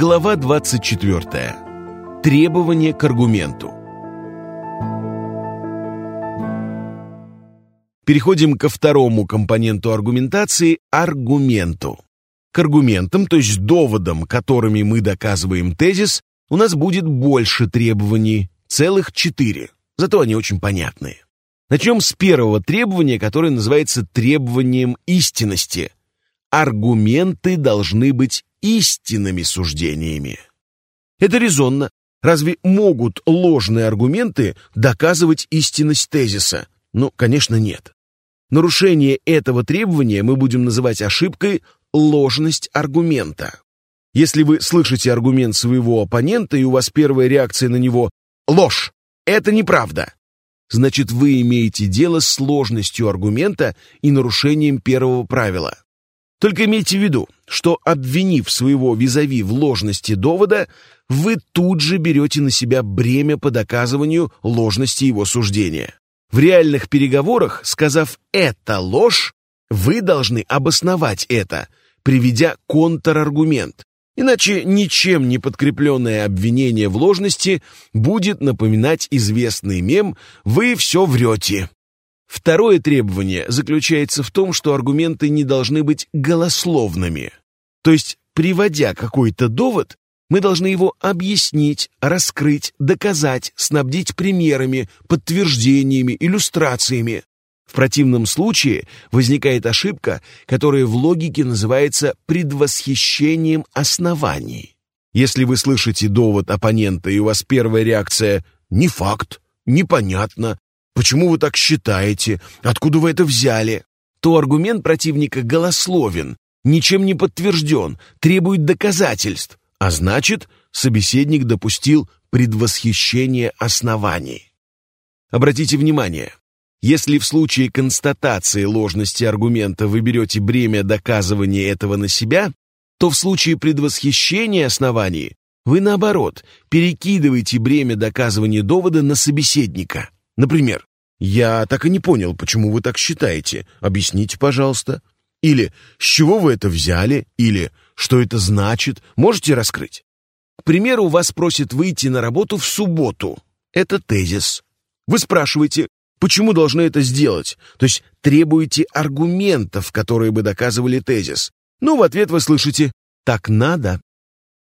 Глава 24. Требования к аргументу. Переходим ко второму компоненту аргументации – аргументу. К аргументам, то есть доводам, которыми мы доказываем тезис, у нас будет больше требований, целых четыре, зато они очень понятные. Начнем с первого требования, которое называется требованием истинности. Аргументы должны быть истинными суждениями. Это резонно. Разве могут ложные аргументы доказывать истинность тезиса? Ну, конечно, нет. Нарушение этого требования мы будем называть ошибкой ложность аргумента. Если вы слышите аргумент своего оппонента, и у вас первая реакция на него «ложь», это неправда, значит, вы имеете дело с сложностью аргумента и нарушением первого правила. Только имейте в виду, что, обвинив своего визави в ложности довода, вы тут же берете на себя бремя по доказыванию ложности его суждения. В реальных переговорах, сказав «это ложь», вы должны обосновать это, приведя контраргумент. Иначе ничем не подкрепленное обвинение в ложности будет напоминать известный мем «вы все врете». Второе требование заключается в том, что аргументы не должны быть голословными. То есть, приводя какой-то довод, мы должны его объяснить, раскрыть, доказать, снабдить примерами, подтверждениями, иллюстрациями. В противном случае возникает ошибка, которая в логике называется предвосхищением оснований. Если вы слышите довод оппонента, и у вас первая реакция «не факт», «непонятно», Почему вы так считаете? Откуда вы это взяли? То аргумент противника голословен, ничем не подтвержден, требует доказательств, а значит, собеседник допустил предвосхищение оснований. Обратите внимание, если в случае констатации ложности аргумента вы берете бремя доказывания этого на себя, то в случае предвосхищения оснований вы, наоборот, перекидываете бремя доказывания довода на собеседника. Например, «Я так и не понял, почему вы так считаете. Объясните, пожалуйста». Или «С чего вы это взяли?» Или «Что это значит?» Можете раскрыть? К примеру, вас просят выйти на работу в субботу. Это тезис. Вы спрашиваете, почему должны это сделать? То есть требуете аргументов, которые бы доказывали тезис. Ну, в ответ вы слышите «так надо».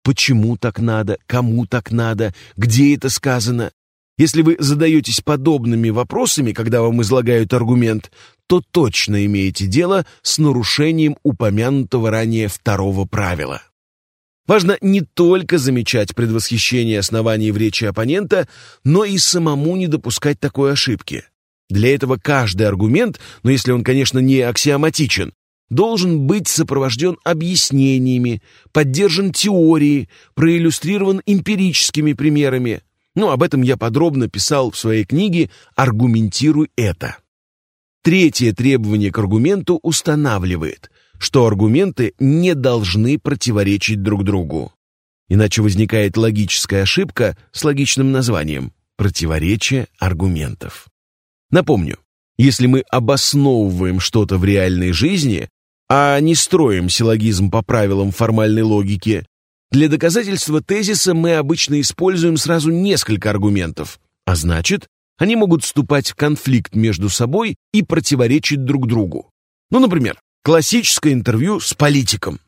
Почему так надо? Кому так надо? Где это сказано? Если вы задаетесь подобными вопросами, когда вам излагают аргумент, то точно имеете дело с нарушением упомянутого ранее второго правила. Важно не только замечать предвосхищение оснований в речи оппонента, но и самому не допускать такой ошибки. Для этого каждый аргумент, но если он, конечно, не аксиоматичен, должен быть сопровожден объяснениями, поддержан теорией, проиллюстрирован эмпирическими примерами, ну, об этом я подробно писал в своей книге «Аргументируй это». Третье требование к аргументу устанавливает, что аргументы не должны противоречить друг другу. Иначе возникает логическая ошибка с логичным названием «противоречие аргументов». Напомню, если мы обосновываем что-то в реальной жизни, а не строим силлогизм по правилам формальной логики, для доказательства тезиса мы обычно используем сразу несколько аргументов, а значит, они могут вступать в конфликт между собой и противоречить друг другу. Ну, например, классическое интервью с политиком.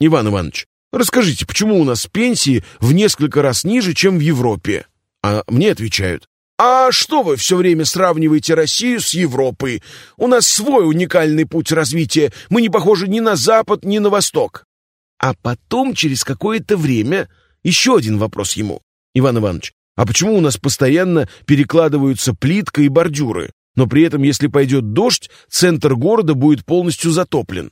Иван Иванович, расскажите, почему у нас пенсии в несколько раз ниже, чем в Европе? А мне отвечают, а что вы все время сравниваете Россию с Европой? У нас свой уникальный путь развития, мы не похожи ни на Запад, ни на Восток. А потом, через какое-то время, еще один вопрос ему. Иван Иванович, а почему у нас постоянно перекладываются плитка и бордюры, но при этом, если пойдет дождь, центр города будет полностью затоплен?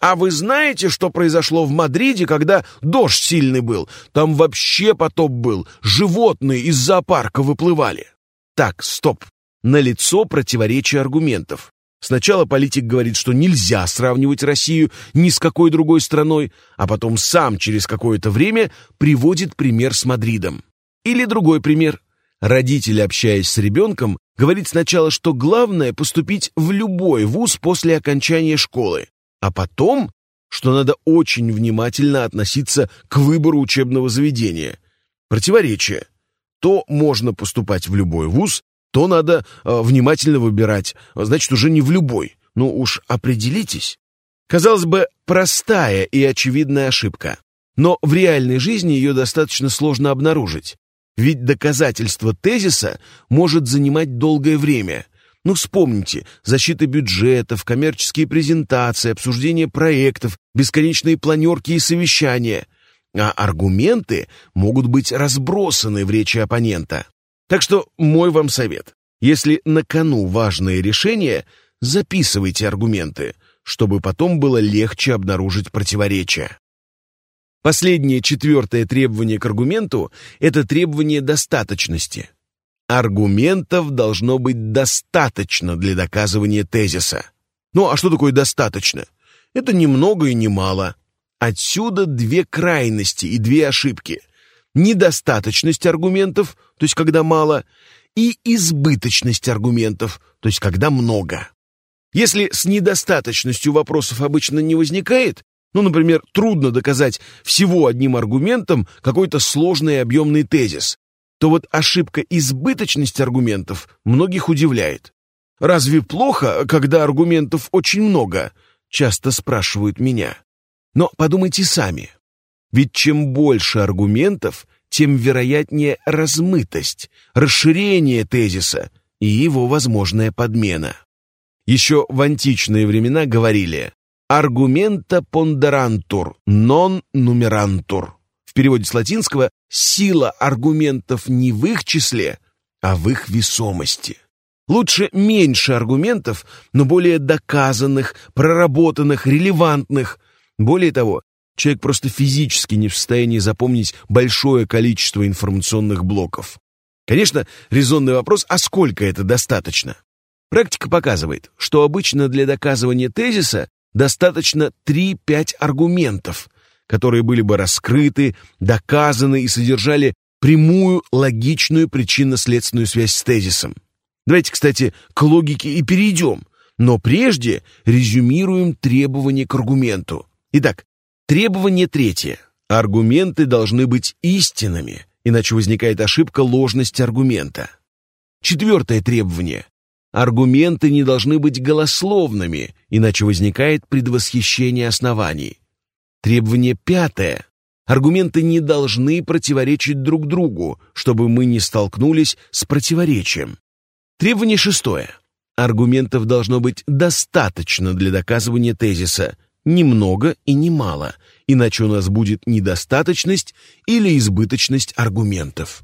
А вы знаете, что произошло в Мадриде, когда дождь сильный был? Там вообще потоп был, животные из зоопарка выплывали. Так, стоп. На лицо противоречие аргументов. Сначала политик говорит, что нельзя сравнивать Россию ни с какой другой страной, а потом сам через какое-то время приводит пример с Мадридом. Или другой пример. Родитель, общаясь с ребенком, говорит сначала, что главное поступить в любой вуз после окончания школы, а потом, что надо очень внимательно относиться к выбору учебного заведения. Противоречие. То можно поступать в любой вуз, то надо э, внимательно выбирать, значит, уже не в любой. Ну уж определитесь. Казалось бы, простая и очевидная ошибка. Но в реальной жизни ее достаточно сложно обнаружить. Ведь доказательство тезиса может занимать долгое время. Ну, вспомните, защита бюджетов, коммерческие презентации, обсуждение проектов, бесконечные планерки и совещания. А аргументы могут быть разбросаны в речи оппонента. Так что мой вам совет. Если на кону важные решения, записывайте аргументы, чтобы потом было легче обнаружить противоречия. Последнее четвертое требование к аргументу – это требование достаточности. Аргументов должно быть достаточно для доказывания тезиса. Ну а что такое достаточно? Это ни много и ни мало. Отсюда две крайности и две ошибки. Недостаточность аргументов, то есть когда мало, и избыточность аргументов, то есть когда много. Если с недостаточностью вопросов обычно не возникает, ну, например, трудно доказать всего одним аргументом какой-то сложный и объемный тезис, то вот ошибка избыточности аргументов многих удивляет. Разве плохо, когда аргументов очень много? Часто спрашивают меня. Но подумайте сами. Ведь чем больше аргументов, тем вероятнее размытость, расширение тезиса и его возможная подмена. Еще в античные времена говорили «argumenta ponderantur, non numerantur». В переводе с латинского «сила аргументов не в их числе, а в их весомости». Лучше меньше аргументов, но более доказанных, проработанных, релевантных. Более того, человек просто физически не в состоянии запомнить большое количество информационных блоков. Конечно, резонный вопрос, а сколько это достаточно? Практика показывает, что обычно для доказывания тезиса достаточно 3-5 аргументов, которые были бы раскрыты, доказаны и содержали прямую логичную причинно-следственную связь с тезисом. Давайте, кстати, к логике и перейдем, но прежде резюмируем требования к аргументу. Итак, требование третье. Аргументы должны быть истинными, иначе возникает ошибка ложности аргумента. Четвертое требование. Аргументы не должны быть голословными, иначе возникает предвосхищение оснований. Требование пятое. Аргументы не должны противоречить друг другу, чтобы мы не столкнулись с противоречием. Требование шестое. Аргументов должно быть достаточно для доказывания тезиса, немного и немало, иначе у нас будет недостаточность или избыточность аргументов.